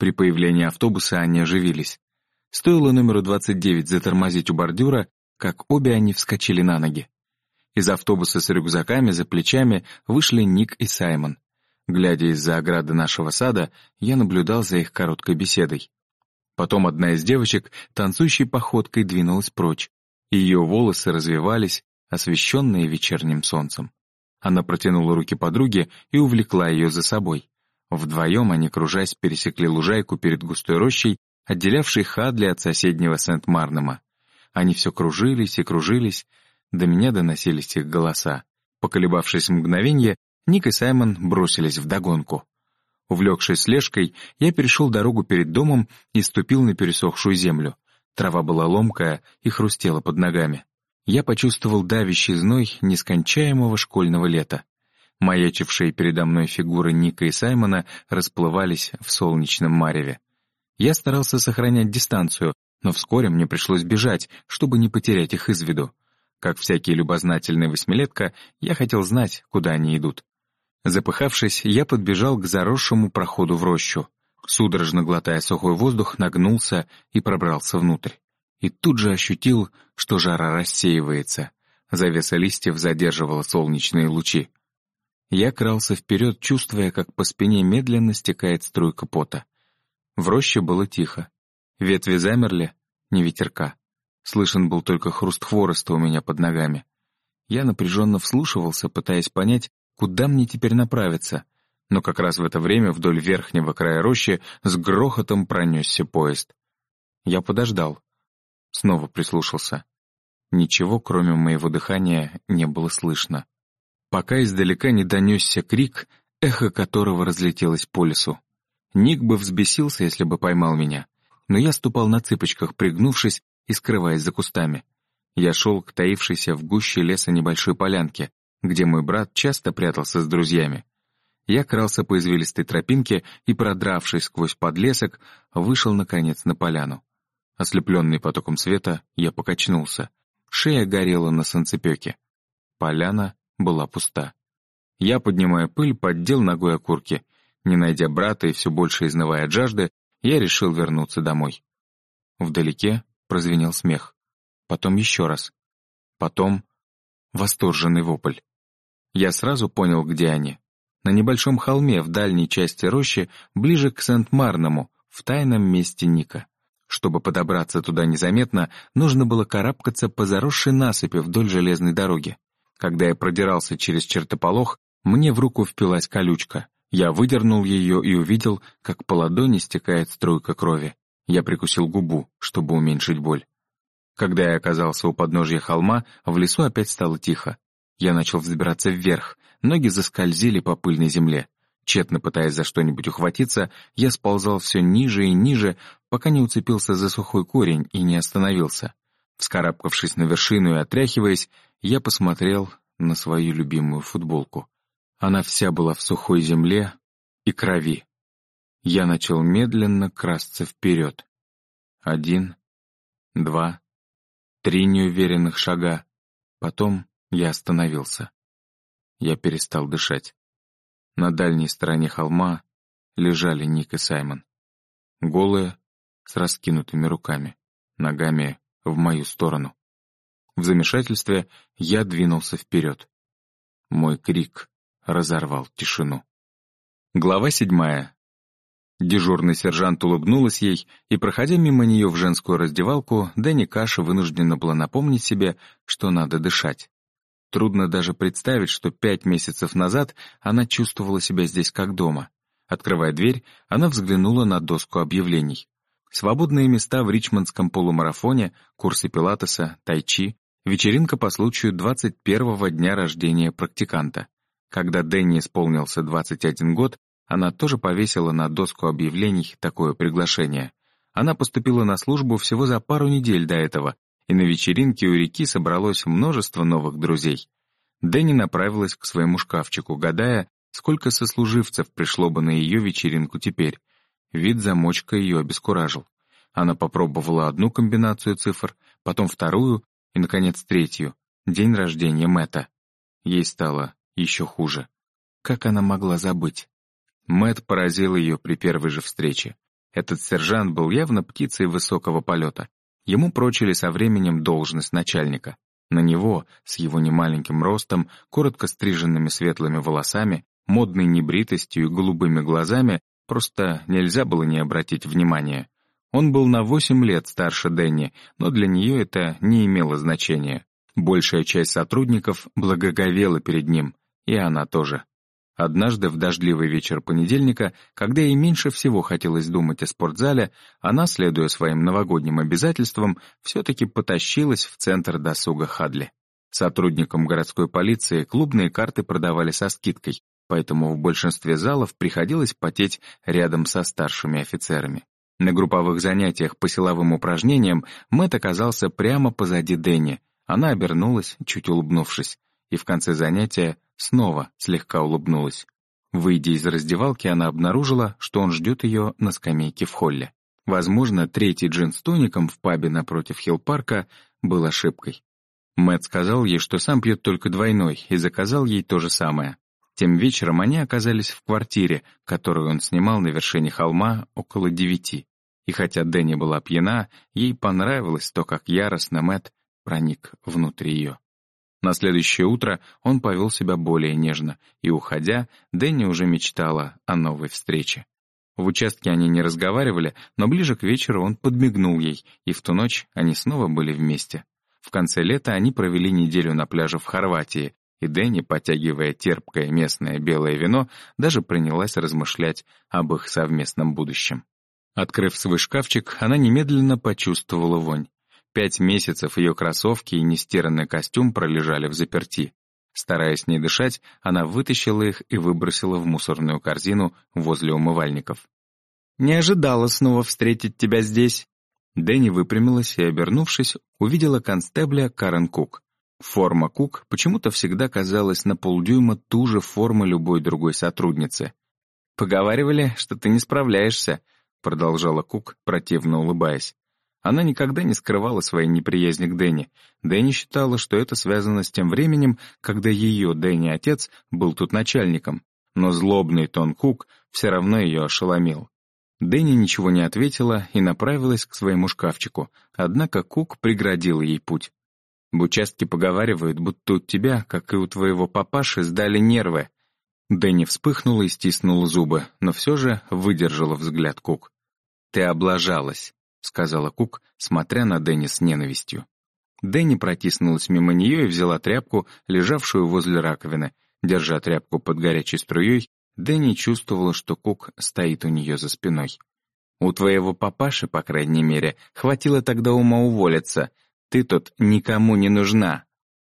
При появлении автобуса они оживились. Стоило номеру 29 затормозить у бордюра, как обе они вскочили на ноги. Из автобуса с рюкзаками за плечами вышли Ник и Саймон. Глядя из-за ограды нашего сада, я наблюдал за их короткой беседой. Потом одна из девочек танцующей походкой двинулась прочь. Ее волосы развивались, освещенные вечерним солнцем. Она протянула руки подруге и увлекла ее за собой. Вдвоем они, кружась, пересекли лужайку перед густой рощей, отделявшей Хадли от соседнего Сент-Марнема. Они все кружились и кружились, до меня доносились их голоса. Поколебавшись мгновенье, Ник и Саймон бросились в догонку. Увлекшись слежкой, я перешел дорогу перед домом и ступил на пересохшую землю. Трава была ломкая и хрустела под ногами. Я почувствовал давящий зной нескончаемого школьного лета. Маячившие передо мной фигуры Ника и Саймона расплывались в солнечном мареве. Я старался сохранять дистанцию, но вскоре мне пришлось бежать, чтобы не потерять их из виду. Как всякий любознательный восьмилетка, я хотел знать, куда они идут. Запыхавшись, я подбежал к заросшему проходу в рощу. Судорожно глотая сухой воздух, нагнулся и пробрался внутрь. И тут же ощутил, что жара рассеивается. Завеса листьев задерживала солнечные лучи. Я крался вперед, чувствуя, как по спине медленно стекает струйка пота. В роще было тихо. Ветви замерли, не ветерка. Слышен был только хруст хвороста у меня под ногами. Я напряженно вслушивался, пытаясь понять, куда мне теперь направиться. Но как раз в это время вдоль верхнего края рощи с грохотом пронесся поезд. Я подождал. Снова прислушался. Ничего, кроме моего дыхания, не было слышно. Пока издалека не донесся крик, эхо которого разлетелось по лесу. Ник бы взбесился, если бы поймал меня. Но я ступал на цыпочках, пригнувшись и скрываясь за кустами. Я шел к таившейся в гуще леса небольшой полянке, где мой брат часто прятался с друзьями. Я крался по извилистой тропинке и, продравшись сквозь подлесок, вышел, наконец, на поляну. Ослепленный потоком света, я покачнулся. Шея горела на солнцепеке. Поляна была пуста. Я, поднимая пыль, поддел ногой окурки. Не найдя брата и все больше изнывая от жажды, я решил вернуться домой. Вдалеке прозвенел смех. Потом еще раз. Потом восторженный вопль. Я сразу понял, где они. На небольшом холме в дальней части рощи, ближе к Сент-Марному, в тайном месте Ника. Чтобы подобраться туда незаметно, нужно было карабкаться по заросшей насыпи вдоль железной дороги. Когда я продирался через чертополох, мне в руку впилась колючка. Я выдернул ее и увидел, как по ладони стекает струйка крови. Я прикусил губу, чтобы уменьшить боль. Когда я оказался у подножья холма, в лесу опять стало тихо. Я начал взбираться вверх, ноги заскользили по пыльной земле. Тщетно пытаясь за что-нибудь ухватиться, я сползал все ниже и ниже, пока не уцепился за сухой корень и не остановился. Вскарабкавшись на вершину и отряхиваясь, я посмотрел на свою любимую футболку. Она вся была в сухой земле и крови. Я начал медленно красться вперед. Один, два, три неуверенных шага. Потом я остановился. Я перестал дышать. На дальней стороне холма лежали Ник и Саймон. Голые, с раскинутыми руками, ногами в мою сторону. В замешательстве я двинулся вперед. Мой крик разорвал тишину. Глава седьмая. Дежурный сержант улыбнулась ей, и, проходя мимо нее в женскую раздевалку, Дэнни Каша вынуждена была напомнить себе, что надо дышать. Трудно даже представить, что пять месяцев назад она чувствовала себя здесь как дома. Открывая дверь, она взглянула на доску объявлений. Свободные места в ричмондском полумарафоне, курсы пилатеса, тайчи, вечеринка по случаю 21-го дня рождения практиканта. Когда Дэнни исполнился 21 год, она тоже повесила на доску объявлений такое приглашение. Она поступила на службу всего за пару недель до этого, и на вечеринке у реки собралось множество новых друзей. Дэнни направилась к своему шкафчику, гадая, сколько сослуживцев пришло бы на ее вечеринку теперь. Вид замочка ее обескуражил. Она попробовала одну комбинацию цифр, потом вторую и, наконец, третью — день рождения Мэтта. Ей стало еще хуже. Как она могла забыть? Мэт поразил ее при первой же встрече. Этот сержант был явно птицей высокого полета. Ему прочили со временем должность начальника. На него, с его немаленьким ростом, коротко стриженными светлыми волосами, модной небритостью и голубыми глазами, просто нельзя было не обратить внимания. Он был на восемь лет старше Дэнни, но для нее это не имело значения. Большая часть сотрудников благоговела перед ним, и она тоже. Однажды в дождливый вечер понедельника, когда ей меньше всего хотелось думать о спортзале, она, следуя своим новогодним обязательствам, все-таки потащилась в центр досуга Хадли. Сотрудникам городской полиции клубные карты продавали со скидкой, поэтому в большинстве залов приходилось потеть рядом со старшими офицерами. На групповых занятиях по силовым упражнениям Мэтт оказался прямо позади Дэнни. Она обернулась, чуть улыбнувшись, и в конце занятия снова слегка улыбнулась. Выйдя из раздевалки, она обнаружила, что он ждет ее на скамейке в холле. Возможно, третий джин с тоником в пабе напротив Хилл-парка был ошибкой. Мэтт сказал ей, что сам пьет только двойной, и заказал ей то же самое. Тем вечером они оказались в квартире, которую он снимал на вершине холма около девяти. И хотя Дэнни была пьяна, ей понравилось то, как яростно Мэтт проник внутрь ее. На следующее утро он повел себя более нежно, и, уходя, Дэнни уже мечтала о новой встрече. В участке они не разговаривали, но ближе к вечеру он подмигнул ей, и в ту ночь они снова были вместе. В конце лета они провели неделю на пляже в Хорватии, и Дэнни, потягивая терпкое местное белое вино, даже принялась размышлять об их совместном будущем. Открыв свой шкафчик, она немедленно почувствовала вонь. Пять месяцев ее кроссовки и нестиранный костюм пролежали в заперти. Стараясь не дышать, она вытащила их и выбросила в мусорную корзину возле умывальников. «Не ожидала снова встретить тебя здесь». Дэнни выпрямилась и, обернувшись, увидела констебля Карен Кук. Форма Кук почему-то всегда казалась на полдюйма туже формы любой другой сотрудницы. «Поговаривали, что ты не справляешься», — продолжала Кук, противно улыбаясь. Она никогда не скрывала своей неприязни к Дэнни. Дэнни считала, что это связано с тем временем, когда ее Дэнни-отец был тут начальником. Но злобный тон Кук все равно ее ошеломил. Дэнни ничего не ответила и направилась к своему шкафчику, однако Кук преградил ей путь. «В участке поговаривают, будто у тебя, как и у твоего папаши, сдали нервы». Дэнни вспыхнула и стиснула зубы, но все же выдержала взгляд Кук. «Ты облажалась». — сказала Кук, смотря на Дэнни с ненавистью. Дэнни протиснулась мимо нее и взяла тряпку, лежавшую возле раковины. Держа тряпку под горячей струей, Дэнни чувствовала, что Кук стоит у нее за спиной. «У твоего папаши, по крайней мере, хватило тогда ума уволиться. Ты тут никому не нужна».